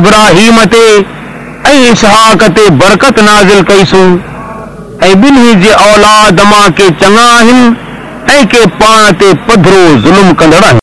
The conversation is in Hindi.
इब्राहिम ते ऐं इसहाक ते बरकत नाज़िल कईसूं। ऐं ॿिन्ही जे औलाद माँ के चङा आहिनि ऐं के पाण ते पधरो ज़ुल्म कंदड़ आहिनि।